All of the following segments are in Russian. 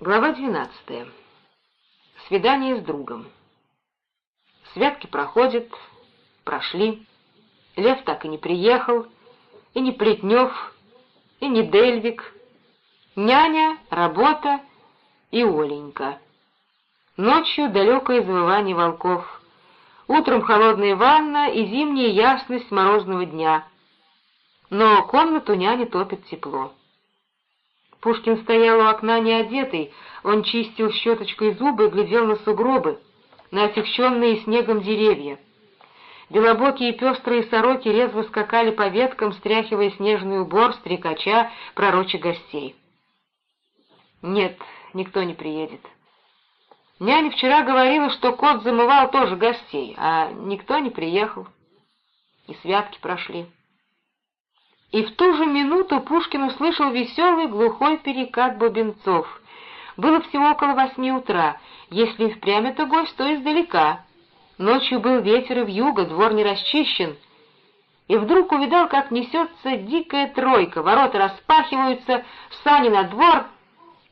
Глава двенадцатая. Свидание с другом. Святки проходят, прошли. Лев так и не приехал, и не Плетнев, и не Дельвик. Няня, работа и Оленька. Ночью далекое завывание волков. Утром холодная ванна и зимняя ясность морозного дня. Но комнату няни топит тепло. Пушкин стоял у окна неодетый, он чистил щеточкой зубы и глядел на сугробы, на освещенные снегом деревья. Белобокие пестрые сороки резво скакали по веткам, стряхивая снежный убор, стрекача, пророча гостей. Нет, никто не приедет. Няня вчера говорила, что кот замывал тоже гостей, а никто не приехал. И святки прошли. И в ту же минуту Пушкин услышал веселый глухой перекат бубенцов. Было всего около восьми утра. Если впрямь это гость, то издалека. Ночью был ветер и вьюга, двор не расчищен. И вдруг увидал, как несется дикая тройка, ворота распахиваются, сани на двор,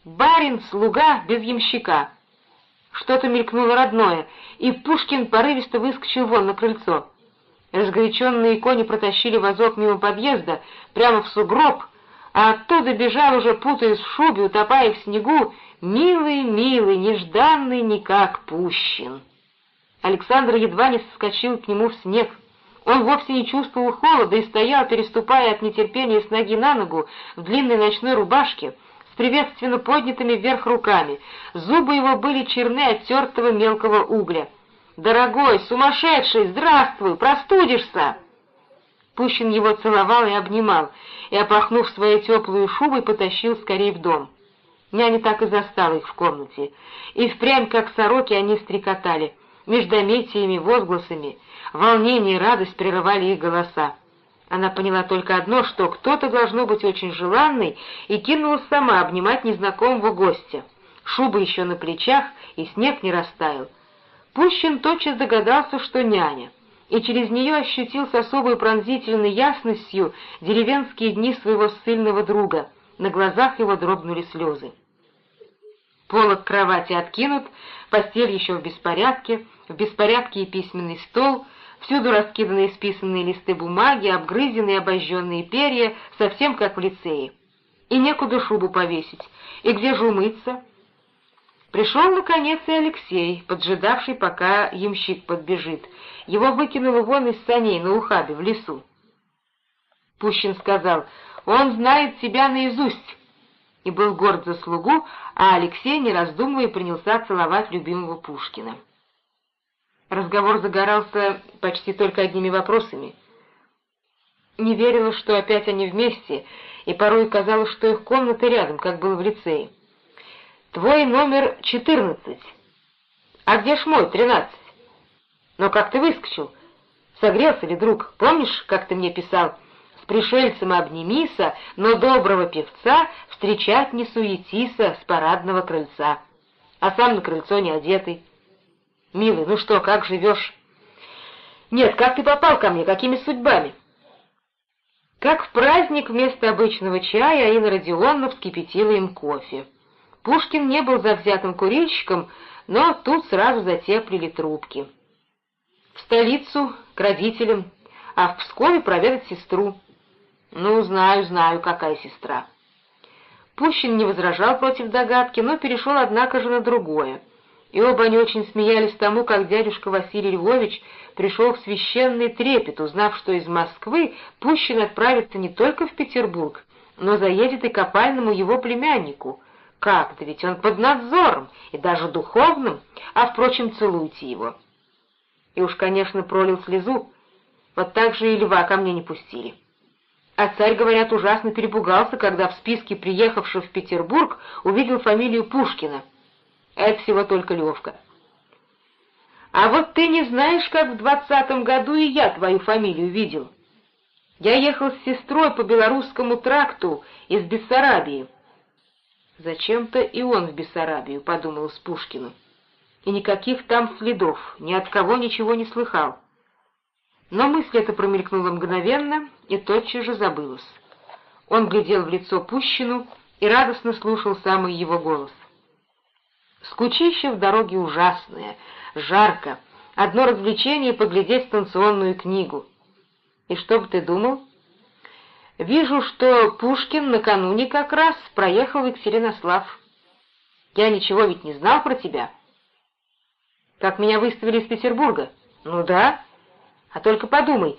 барин, слуга, без ямщика. Что-то мелькнуло родное, и Пушкин порывисто выскочил вон на крыльцо. Разгоряченные кони протащили вазок мимо подъезда, прямо в сугроб, а оттуда бежал уже, путаясь в шубе, утопая в снегу, милый, милый, нежданный никак Пущин. Александр едва не соскочил к нему в снег. Он вовсе не чувствовал холода и стоял, переступая от нетерпения с ноги на ногу в длинной ночной рубашке, с приветственно поднятыми вверх руками. Зубы его были черны от тертого мелкого угля. «Дорогой, сумасшедший, здравствуй, простудишься!» Пущин его целовал и обнимал, и, опахнув своей теплую шубой, потащил скорее в дом. Няня так и застала их в комнате, и впрямь, как сороки, они стрекотали. Междометиями, возгласами, волнение и радость прерывали их голоса. Она поняла только одно, что кто-то должно быть очень желанный, и кинулась сама обнимать незнакомого гостя. Шуба еще на плечах, и снег не растаял. Пущин тотчас догадался, что няня, и через нее ощутил с особой пронзительной ясностью деревенские дни своего ссыльного друга. На глазах его дрогнули слезы. Полок кровати откинут, постель еще в беспорядке, в беспорядке и письменный стол, всюду раскиданы исписанные листы бумаги, обгрызенные обожженные перья, совсем как в лицее. И некуда шубу повесить, и где же умыться, Пришел, наконец, и Алексей, поджидавший, пока ямщик подбежит. Его выкинуло вон из саней на ухабе в лесу. Пущин сказал, «Он знает тебя наизусть!» и был горд за слугу, а Алексей, не раздумывая, принялся целовать любимого Пушкина. Разговор загорался почти только одними вопросами. Не верила, что опять они вместе, и порой казалось, что их комната рядом, как было в лицее. Твой номер четырнадцать. А где ж мой, тринадцать? Но как ты выскочил? Согрелся ли, друг? Помнишь, как ты мне писал? С пришельцем обнимися, но доброго певца встречать не суетися с парадного крыльца. А сам на крыльцо не одетый. Милый, ну что, как живешь? Нет, как ты попал ко мне, какими судьбами? Как в праздник вместо обычного чая Инна Родионовна вскипятила им кофе. Пушкин не был завзятым курильщиком, но тут сразу затеплили трубки. В столицу, к родителям, а в Пскове проведать сестру. Ну, знаю, знаю, какая сестра. Пущин не возражал против догадки, но перешел, однако же, на другое. И оба они очень смеялись тому, как дядюшка Василий Львович пришел в священный трепет, узнав, что из Москвы Пущин отправится не только в Петербург, но заедет и к опальному его племяннику — как-то ведь он под надзором, и даже духовным, а, впрочем, целуйте его. И уж, конечно, пролил слезу, вот так же и льва ко мне не пустили. А царь, говорят, ужасно перепугался, когда в списке приехавшего в Петербург увидел фамилию Пушкина. Это всего только Левка. А вот ты не знаешь, как в двадцатом году и я твою фамилию видел. Я ехал с сестрой по Белорусскому тракту из Бессарабии. Зачем-то и он в Бессарабию, подумал с Пушкину. И никаких там следов, ни от кого ничего не слыхал. Но мысль эта промелькнула мгновенно и тотчас же забылась. Он глядел в лицо Пущину и радостно слушал самый его голос. Скучище в дороге ужасное, жарко, одно развлечение — поглядеть станционную книгу. И что бы ты думал? Вижу, что Пушкин накануне как раз проехал Екатеринослав. Я ничего ведь не знал про тебя. Как меня выставили из Петербурга? Ну да. А только подумай,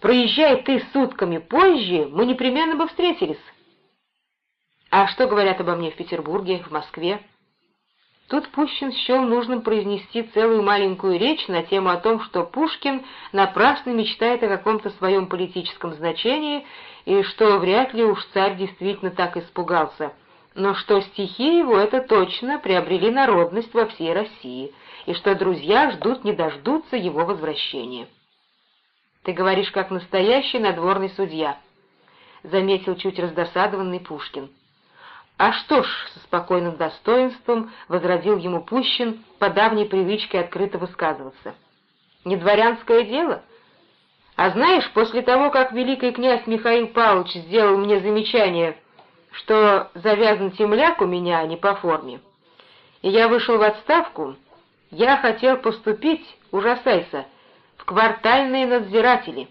проезжай ты сутками позже, мы непременно бы встретились. А что говорят обо мне в Петербурге, в Москве? Тут Пущин счел нужным произнести целую маленькую речь на тему о том, что Пушкин напрасно мечтает о каком-то своем политическом значении, и что вряд ли уж царь действительно так испугался, но что стихи его это точно приобрели народность во всей России, и что друзья ждут не дождутся его возвращения. «Ты говоришь, как настоящий надворный судья», — заметил чуть раздосадованный Пушкин. «А что ж», — со спокойным достоинством возразил ему Пущин по давней привычке открыто высказываться. «Не дворянское дело? А знаешь, после того, как великий князь Михаил Павлович сделал мне замечание, что завязан темляк у меня, а не по форме, и я вышел в отставку, я хотел поступить, ужасайся, в квартальные надзиратели».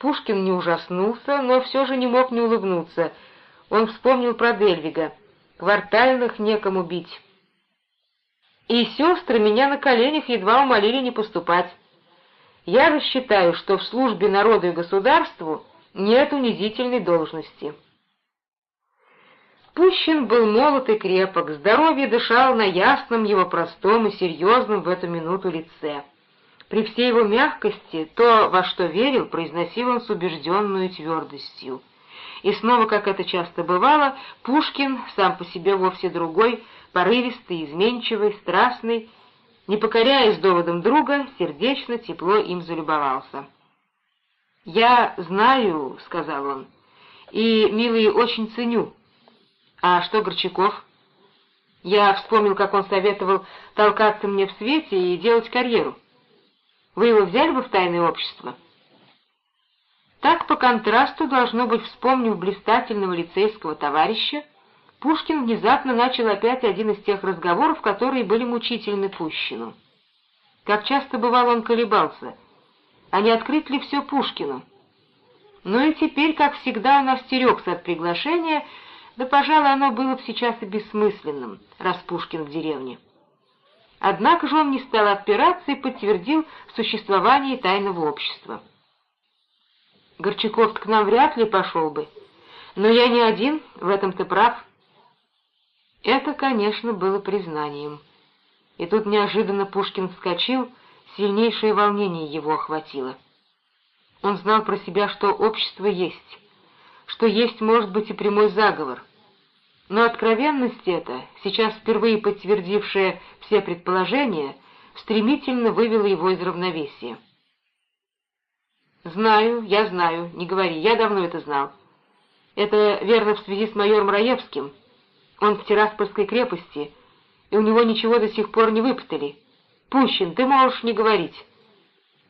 Пушкин не ужаснулся, но все же не мог не улыбнуться — он вспомнил про Дельвига. «Квартальных некому бить». И сестры меня на коленях едва умолили не поступать. Я же считаю, что в службе народу и государству нет унизительной должности. Пущин был молод и крепок, здоровье дышал на ясном его простом и серьезном в эту минуту лице. При всей его мягкости то, во что верил, произносил он с убежденной твердостью. И снова, как это часто бывало, Пушкин, сам по себе вовсе другой, порывистый, изменчивый, страстный, не покоряясь доводам друга, сердечно, тепло им залюбовался. «Я знаю», — сказал он, — «и, милый, очень ценю. А что Горчаков?» Я вспомнил, как он советовал толкаться мне в свете и делать карьеру. Вы его взяли бы в тайное общество?» Так, по контрасту, должно быть, вспомнив блистательного лицейского товарища, Пушкин внезапно начал опять один из тех разговоров, которые были мучительны Пущину. Как часто бывало он колебался, а не открыть ли все Пушкину? Но и теперь, как всегда, он остерегся от приглашения, да, пожалуй, оно было бы сейчас и бессмысленным, раз Пушкин в деревне. Однако же он не стал отпираться и подтвердил существование тайного общества. Горчаков к нам вряд ли пошел бы. Но я не один, в этом ты прав. Это, конечно, было признанием. И тут неожиданно Пушкин вскочил, сильнейшее волнение его охватило. Он знал про себя, что общество есть, что есть, может быть, и прямой заговор. Но откровенность эта, сейчас впервые подтвердившая все предположения, стремительно вывела его из равновесия. «Знаю, я знаю, не говори, я давно это знал. Это верно в связи с майором Раевским. Он в Тираспольской крепости, и у него ничего до сих пор не выпытали. Пущин, ты можешь не говорить.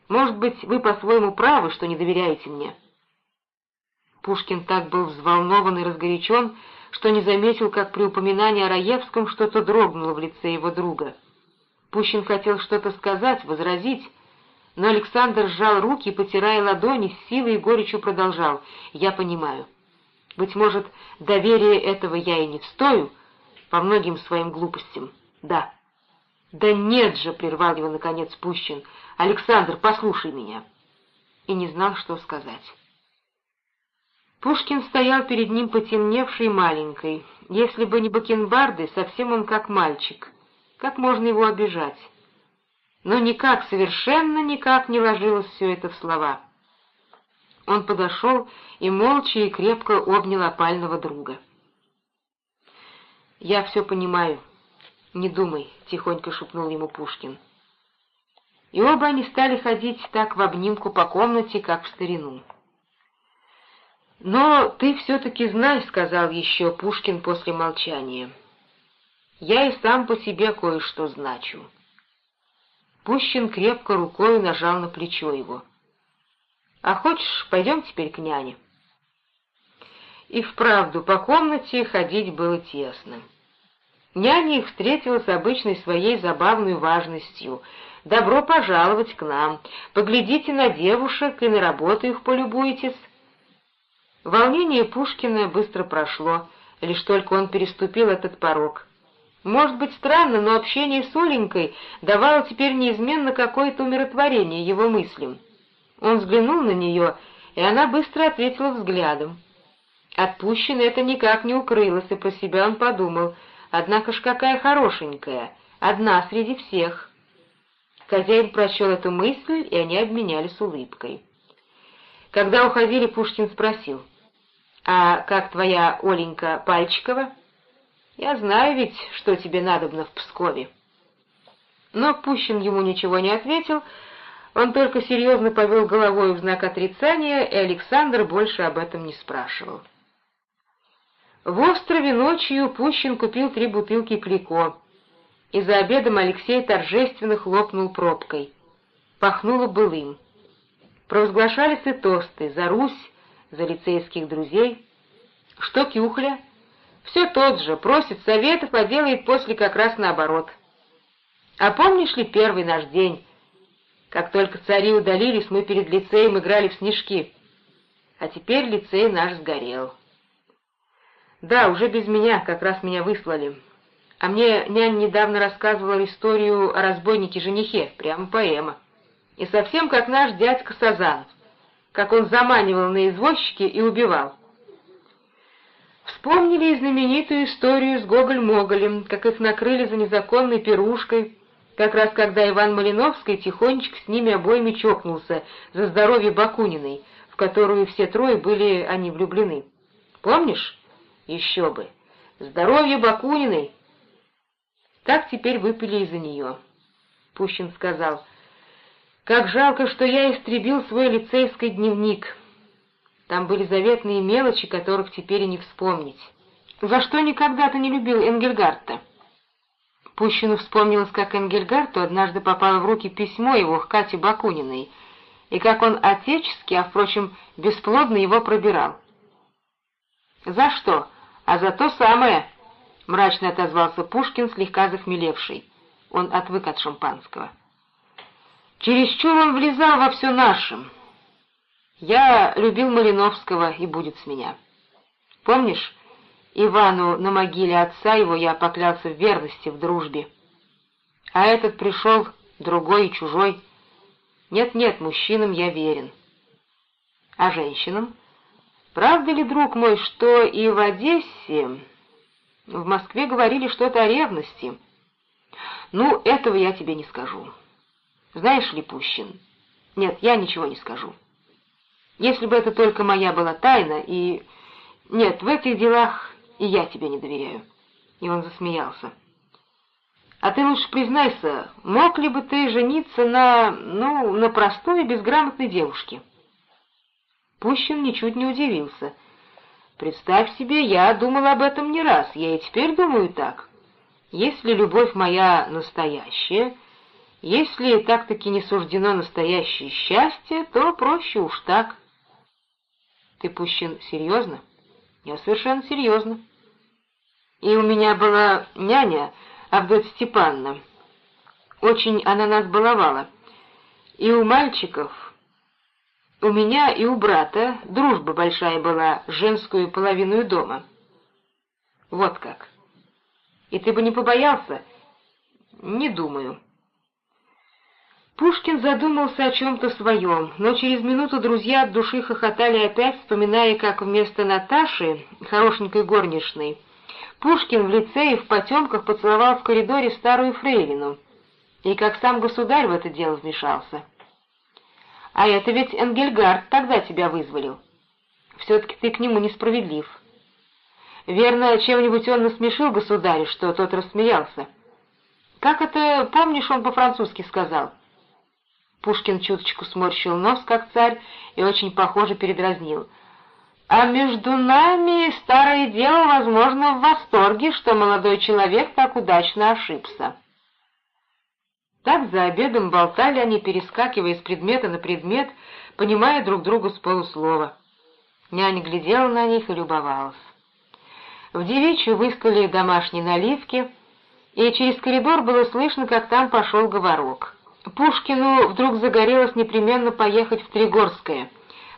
Может быть, вы по-своему правы, что не доверяете мне». Пушкин так был взволнован и разгорячен, что не заметил, как при упоминании о Раевском что-то дрогнуло в лице его друга. Пущин хотел что-то сказать, возразить, но Александр сжал руки, потирая ладони, с силой и горечью продолжал. «Я понимаю. Быть может, доверие этого я и не встою по многим своим глупостям. Да». «Да нет же!» — прервал его, наконец, Пущин. «Александр, послушай меня!» И не знал, что сказать. Пушкин стоял перед ним потемневший маленькой. Если бы не бакенбарды, совсем он как мальчик. Как можно его обижать? Но никак, совершенно никак не ложилось все это в слова. Он подошел и молча и крепко обнял опального друга. «Я все понимаю. Не думай», — тихонько шепнул ему Пушкин. И оба они стали ходить так в обнимку по комнате, как в старину. «Но ты все-таки знай», — сказал еще Пушкин после молчания. «Я и сам по себе кое-что значу». Пущин крепко рукой нажал на плечо его. «А хочешь, пойдем теперь к няне?» И вправду по комнате ходить было тесно. Няня их встретила с обычной своей забавной важностью. «Добро пожаловать к нам! Поглядите на девушек и на работу их полюбуйтесь!» Волнение Пушкина быстро прошло, лишь только он переступил этот порог. Может быть, странно, но общение с Оленькой давало теперь неизменно какое-то умиротворение его мыслям. Он взглянул на нее, и она быстро ответила взглядом. Отпущено это никак не укрылось, и про себя он подумал, однако ж какая хорошенькая, одна среди всех. Хозяин прочел эту мысль, и они обменялись улыбкой. Когда уходили, Пушкин спросил, «А как твоя Оленька Пальчикова?» «Я знаю ведь, что тебе надобно в Пскове». Но Пущин ему ничего не ответил, он только серьезно повел головой в знак отрицания, и Александр больше об этом не спрашивал. В острове ночью Пущин купил три бутылки клико, и за обедом Алексей торжественно хлопнул пробкой. Пахнуло былым. Провозглашались и тосты за Русь, за лицейских друзей. Что Кюхля? Все тот же, просит советов, а делает после как раз наоборот. А помнишь ли первый наш день, как только цари удалились, мы перед лицеем играли в снежки. А теперь лицей наш сгорел. Да, уже без меня, как раз меня выслали. А мне нянь недавно рассказывала историю о разбойнике-женихе, прямо поэма. И совсем как наш дядька Сазанов, как он заманивал на извозчики и убивал. Вспомнили и знаменитую историю с Гоголь-Моголем, как их накрыли за незаконной пирушкой, как раз когда Иван Малиновский тихонечко с ними обоими чокнулся за здоровье Бакуниной, в которую все трое были они влюблены. Помнишь? Еще бы. Здоровье Бакуниной. Так теперь выпили из-за нее. Пущин сказал, «Как жалко, что я истребил свой лицейский дневник. Там были заветные мелочи, которых теперь и не вспомнить. За что никогда ты не любил Энгельгарта?» Пущину вспомнилось, как Энгельгарту однажды попало в руки письмо его к Кате Бакуниной, и как он отечески, а, впрочем, бесплодно его пробирал. «За что? А за то самое!» — мрачно отозвался Пушкин, слегка захмелевший. Он отвык от шампанского. «Чересчур он влезал во все нашим. Я любил Малиновского, и будет с меня. Помнишь, Ивану на могиле отца его я поклялся в верности, в дружбе. А этот пришел, другой и чужой. Нет-нет, мужчинам я верен. А женщинам? Правда ли, друг мой, что и в Одессе, в Москве говорили что-то о ревности? Ну, этого я тебе не скажу. Знаешь ли, Пущин? Нет, я ничего не скажу. Если бы это только моя была тайна, и... Нет, в этих делах и я тебе не доверяю». И он засмеялся. «А ты лучше признайся, мог ли бы ты жениться на, ну, на простой и безграмотной девушке?» Пущин ничуть не удивился. «Представь себе, я думал об этом не раз, я и теперь думаю так. Если любовь моя настоящая, если так-таки не суждено настоящее счастье, то проще уж так». «Ты, Пущин, серьезно?» «Я совершенно серьезно». И у меня была няня, Авдотья Степановна. Очень она нас баловала. И у мальчиков, у меня и у брата дружба большая была, женскую половину дома. Вот как. И ты бы не побоялся? Не думаю. Пушкин задумался о чем-то своем, но через минуту друзья от души хохотали опять, вспоминая, как вместо Наташи, хорошенькой горничной, Пушкин в лицее в потемках поцеловал в коридоре старую фрейлину, и как сам государь в это дело вмешался. А это ведь Энгельгард тогда тебя вызволил. Все-таки ты к нему несправедлив. Верно, чем-нибудь он насмешил государя, что тот рассмеялся. Как это, помнишь, он по-французски сказал? Пушкин чуточку сморщил нос, как царь, и очень похоже передразнил — а между нами старое дело, возможно, в восторге, что молодой человек так удачно ошибся. Так за обедом болтали они, перескакивая с предмета на предмет, понимая друг друга с полуслова. Няня глядела на них и любовалась. В девичью выскали домашние наливки, и через коридор было слышно, как там пошел говорок. Пушкину вдруг загорелось непременно поехать в Тригорское,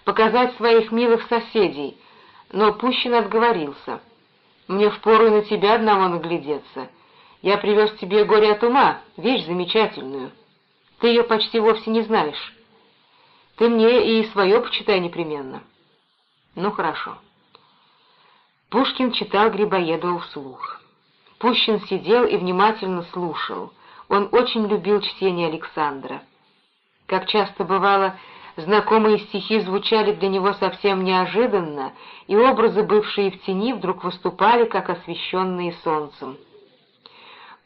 показать своих милых соседей, но Пущин отговорился. «Мне впору на тебя одного наглядеться. Я привез тебе горе от ума, вещь замечательную. Ты ее почти вовсе не знаешь. Ты мне и свое почитай непременно». «Ну, хорошо». Пушкин читал Грибоедову вслух. Пущин сидел и внимательно слушал. Он очень любил чтение Александра. Как часто бывало, знакомые стихи звучали для него совсем неожиданно, и образы, бывшие в тени, вдруг выступали, как освещенные солнцем.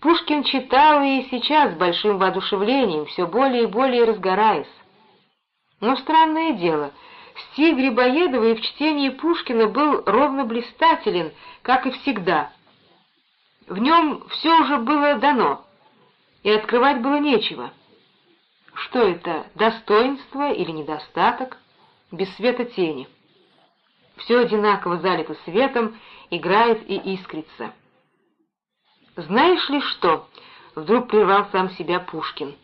Пушкин читал и сейчас с большим воодушевлением, все более и более разгораясь. Но странное дело, стих Грибоедова и в чтении Пушкина был ровно блистателен, как и всегда. В нем все уже было дано, и открывать было нечего. Что это, достоинство или недостаток? Без света тени. Все одинаково залито светом, играет и искрится. «Знаешь ли что?» — вдруг прервал сам себя Пушкин.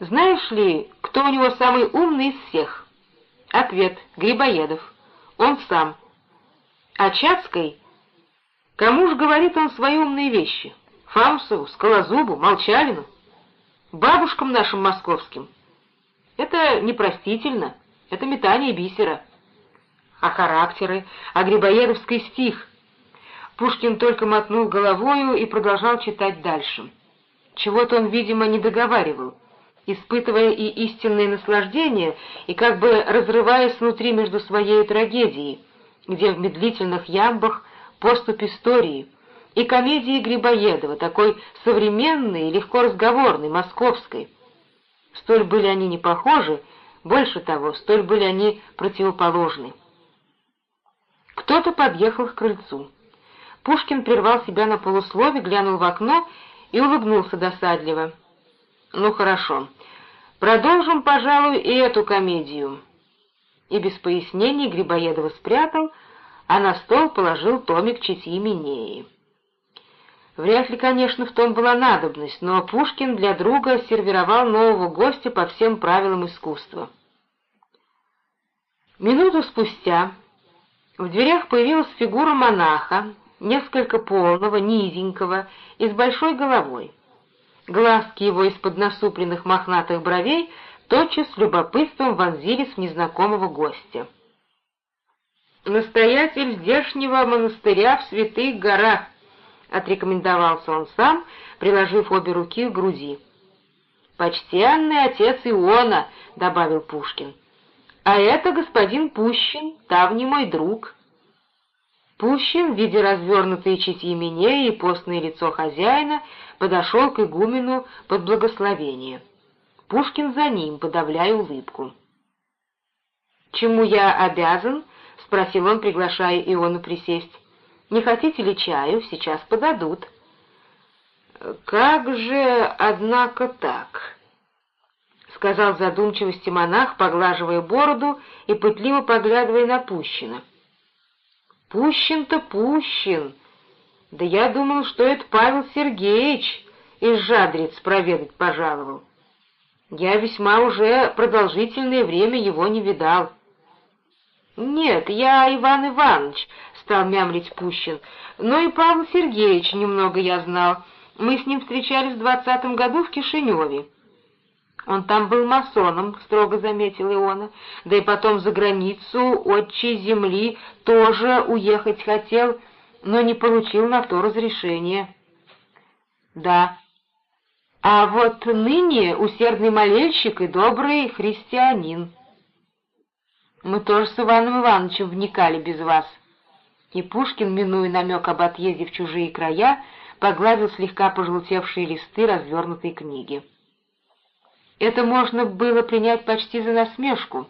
«Знаешь ли, кто у него самый умный из всех?» Ответ — Грибоедов. Он сам. А Чацкой? Кому ж говорит он свои умные вещи? Фамсову, Скалозубу, Молчалину? Бабушкам нашим московским? Это непростительно, это метание бисера. А характеры, а Грибоедовский стих — Пушкин только мотнул головою и продолжал читать дальше. Чего-то он, видимо, не договаривал, испытывая и истинное наслаждение, и как бы разрываясь внутри между своей трагедией, где в медлительных ямбах поступ истории, и комедии Грибоедова, такой современной и легко разговорной, московской. Столь были они не похожи, больше того, столь были они противоположны. Кто-то подъехал к крыльцу. Пушкин прервал себя на полуслове, глянул в окно и улыбнулся досадливо. «Ну хорошо, продолжим, пожалуй, и эту комедию». И без пояснений Грибоедова спрятал, а на стол положил томик читьи Минеи. Вряд ли, конечно, в том была надобность, но Пушкин для друга сервировал нового гостя по всем правилам искусства. Минуту спустя в дверях появилась фигура монаха, несколько полного, низенького и с большой головой. Глазки его из-под насупленных мохнатых бровей тотчас с любопытством вонзились в незнакомого гостя. «Настоятель здешнего монастыря в Святых горах», — отрекомендовался он сам, приложив обе руки к груди. «Почтенный отец Иона», — добавил Пушкин. «А это господин Пущин, давний мой друг». Пущин, видя развернутые читьемене и постное лицо хозяина, подошел к игумену под благословение. Пушкин за ним, подавляя улыбку. «Чему я обязан?» — спросил он, приглашая Иону присесть. «Не хотите ли чаю? Сейчас подадут». «Как же, однако, так?» — сказал задумчивости монах, поглаживая бороду и пытливо поглядывая на Пущина. Пущин-то Пущин. Да я думал, что это Павел Сергеевич из Жадриц проведать пожаловал. Я весьма уже продолжительное время его не видал. «Нет, я Иван Иванович», — стал мямлить Пущин, — «но и Павел Сергеевич немного я знал. Мы с ним встречались в двадцатом году в Кишиневе». Он там был масоном, строго заметил Иона, да и потом за границу отчей земли тоже уехать хотел, но не получил на то разрешения. Да. А вот ныне усердный молельщик и добрый христианин. Мы тоже с Иваном Ивановичем вникали без вас. И Пушкин, минуя намек об отъезде в чужие края, погладил слегка пожелтевшие листы развернутой книги. Это можно было принять почти за насмешку,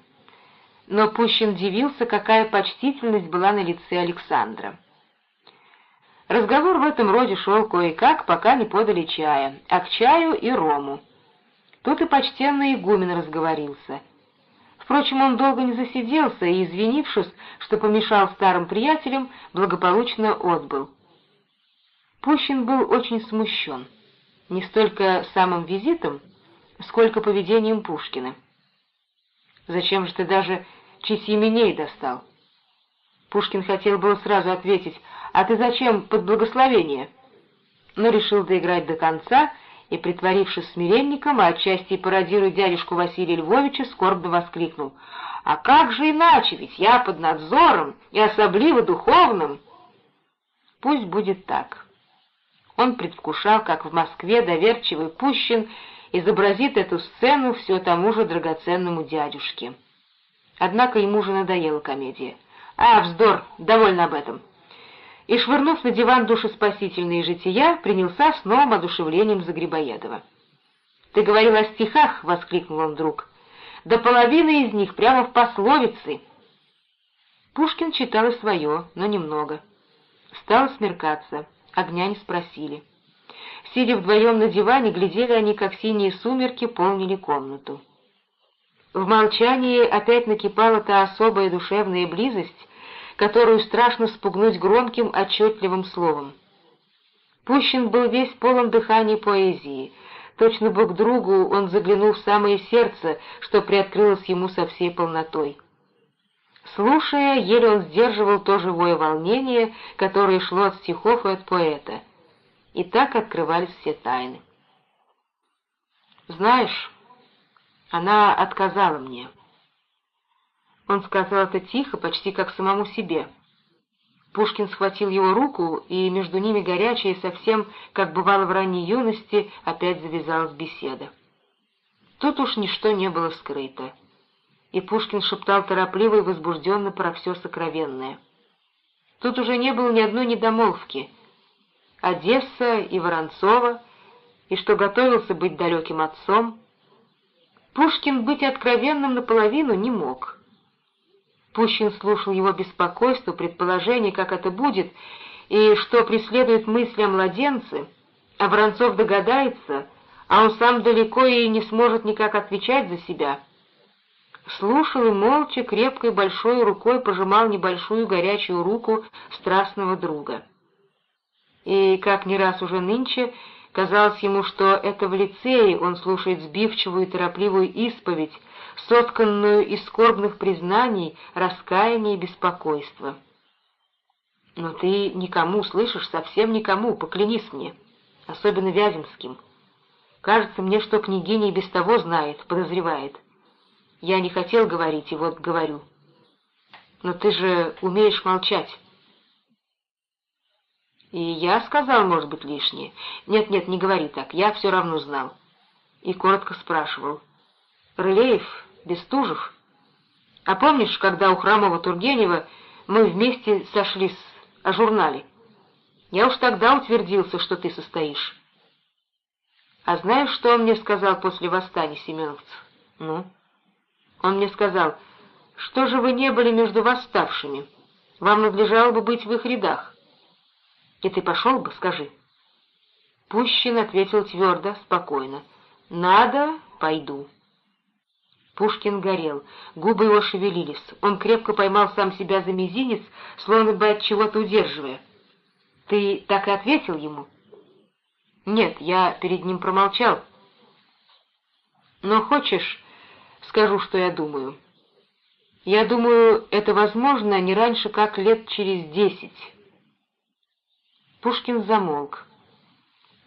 но Пущин дивился, какая почтительность была на лице Александра. Разговор в этом роде шел кое-как, пока не подали чая, а к чаю и рому. Тут и почтенный игумен разговорился. Впрочем, он долго не засиделся и, извинившись, что помешал старым приятелям, благополучно отбыл. Пущин был очень смущен, не столько самым визитом, сколько поведением Пушкина. «Зачем же ты даже Чесьеменей достал?» Пушкин хотел было сразу ответить, «А ты зачем под благословение?» но решил доиграть до конца и, притворившись смиренником, а отчасти пародируя дядюшку Василия Львовича, скорбно воскликнул. «А как же иначе, ведь я под надзором и особливо духовным!» «Пусть будет так». Он предвкушал, как в Москве доверчивый Пущин изобразит эту сцену все тому же драгоценному дядюшке. Однако ему же надоела комедия. «А, вздор, довольно об этом!» И, швырнув на диван душеспасительные жития, принялся с новым одушевлением за Грибоедова. «Ты говорил о стихах!» — воскликнул он вдруг. «Да половина из них прямо в пословицы!» Пушкин читал и свое, но немного. Стало смеркаться, огня не спросили. Сидя вдвоем на диване, глядели они, как синие сумерки полнили комнату. В молчании опять накипала та особая душевная близость, которую страшно спугнуть громким, отчетливым словом. Пущин был весь полон дыхания поэзии. Точно бок другу он заглянул в самое сердце, что приоткрылось ему со всей полнотой. Слушая, еле он сдерживал то живое волнение, которое шло от стихов и от поэта. И так открывались все тайны. «Знаешь, она отказала мне». Он сказал это тихо, почти как самому себе. Пушкин схватил его руку, и между ними горячая, совсем, как бывало в ранней юности, опять завязалась беседа. Тут уж ничто не было скрыто, и Пушкин шептал торопливо и возбужденно про все сокровенное. Тут уже не было ни одной недомолвки. Одесса и Воронцова, и что готовился быть далеким отцом. Пушкин быть откровенным наполовину не мог — Пущин слушал его беспокойство, предположение, как это будет, и что преследует мысли о младенце, а Воронцов догадается, а он сам далеко и не сможет никак отвечать за себя. Слушал и молча, крепкой большой рукой пожимал небольшую горячую руку страстного друга. И, как не раз уже нынче, казалось ему, что это в лицее он слушает сбивчивую и торопливую исповедь, сотканную из скорбных признаний, раскаяния и беспокойства. Но ты никому, слышишь, совсем никому, поклянись мне, особенно Вяземским. Кажется мне, что княгиня и без того знает, подозревает. Я не хотел говорить, и вот говорю. Но ты же умеешь молчать. И я сказал, может быть, лишнее. Нет-нет, не говори так, я все равно знал. И коротко спрашивал. Рылеев, Бестужев. А помнишь, когда у Храмова Тургенева мы вместе сошлись о журнале? Я уж тогда утвердился, что ты состоишь. А знаешь, что он мне сказал после восстания семеновцев? Ну? Он мне сказал, что же вы не были между восставшими? Вам надлежало бы быть в их рядах. И ты пошел бы, скажи. Пущин ответил твердо, спокойно. «Надо, пойду». Пушкин горел, губы его шевелились. Он крепко поймал сам себя за мизинец, словно бы от чего-то удерживая. «Ты так и ответил ему?» «Нет, я перед ним промолчал». «Но хочешь, скажу, что я думаю?» «Я думаю, это возможно не раньше, как лет через десять». Пушкин замолк.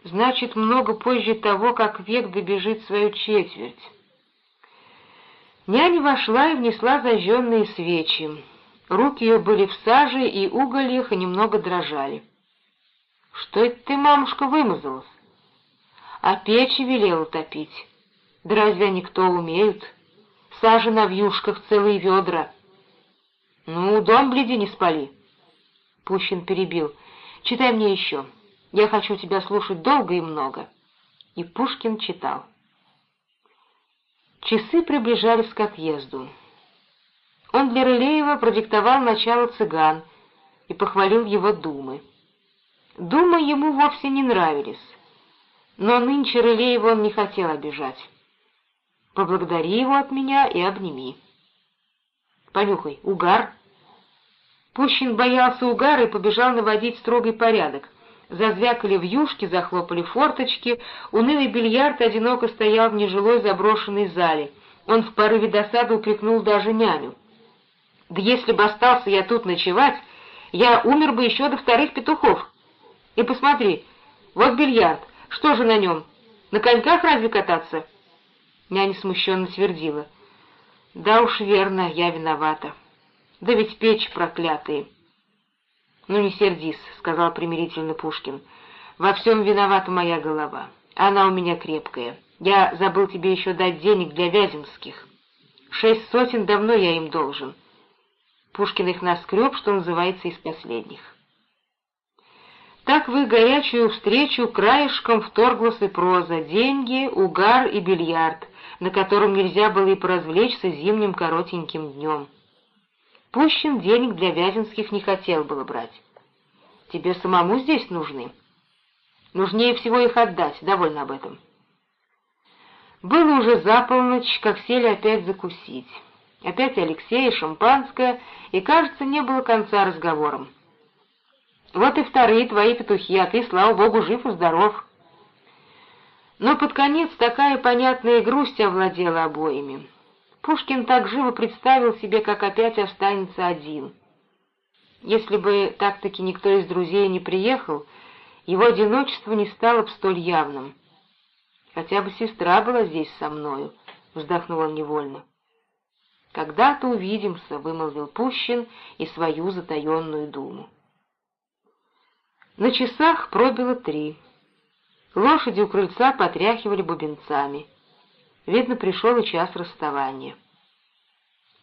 «Значит, много позже того, как век добежит свою четверть». Няня вошла и внесла зажженные свечи. Руки ее были в саже и угольях, и немного дрожали. — Что это ты, мамушка, вымазалась? — А печи велела топить. Да разве они кто умеют? Сажа на вьюшках целые ведра. — Ну, дом, гляди, не спали. Пущин перебил. — Читай мне еще. Я хочу тебя слушать долго и много. И Пушкин читал. Часы приближались к отъезду. Он для Рылеева продиктовал начало «Цыган» и похвалил его думы. Думы ему вовсе не нравились, но нынче Рылеева он не хотел обижать. «Поблагодари его от меня и обними». «Понюхай, угар». Пущин боялся угара и побежал наводить строгий порядок. Зазвякали вьюшки, захлопали форточки, унылый бильярд одиноко стоял в нежилой заброшенной зале. Он в порыве досады упрекнул даже няню. «Да если бы остался я тут ночевать, я умер бы еще до вторых петухов. И посмотри, вот бильярд, что же на нем? На коньках разве кататься?» Няня смущенно твердила. «Да уж верно, я виновата. Да ведь печь проклятые». «Ну не сердись», — сказал примирительно Пушкин. «Во всем виновата моя голова. Она у меня крепкая. Я забыл тебе еще дать денег для Вяземских. Шесть сотен давно я им должен». Пушкин их наскреб, что называется, из последних. Так в горячую встречу краешком вторглась и проза, деньги, угар и бильярд, на котором нельзя было и поразвлечься зимним коротеньким днем. Пущин денег для Вяземских не хотел было брать. Тебе самому здесь нужны. Нужнее всего их отдать, довольно об этом. Было уже за полночь, как сели опять закусить. Опять Алексей и шампанское, и, кажется, не было конца разговорам. Вот и вторые твои петухи, а ты, слава богу, жив и здоров. Но под конец такая понятная грусть овладела обоими. Пушкин так живо представил себе, как опять останется один. Если бы так-таки никто из друзей не приехал, его одиночество не стало бы столь явным. «Хотя бы сестра была здесь со мною», — вздохнул он невольно. «Когда-то увидимся», — вымолвил Пущин и свою затаенную думу. На часах пробило три. Лошади у крыльца потряхивали бубенцами. Видно, пришел и час расставания.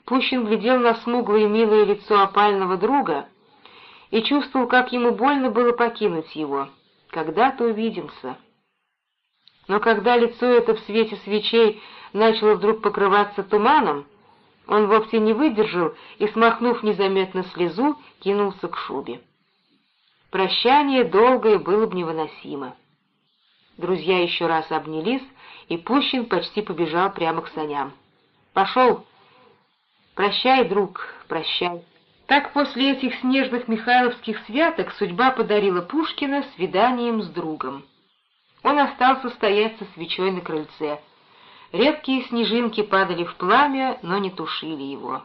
Пущин глядел на смуглое и милое лицо опального друга и чувствовал, как ему больно было покинуть его. Когда-то увидимся. Но когда лицо это в свете свечей начало вдруг покрываться туманом, он вовсе не выдержал и, смахнув незаметно слезу, кинулся к шубе. Прощание долгое было бы невыносимо. Друзья еще раз обнялись, и Пущин почти побежал прямо к саням. «Пошел! Прощай, друг, прощай!» Так после этих снежных михайловских святок судьба подарила Пушкина свиданием с другом. Он остался стоять со свечой на крыльце. Редкие снежинки падали в пламя, но не тушили его.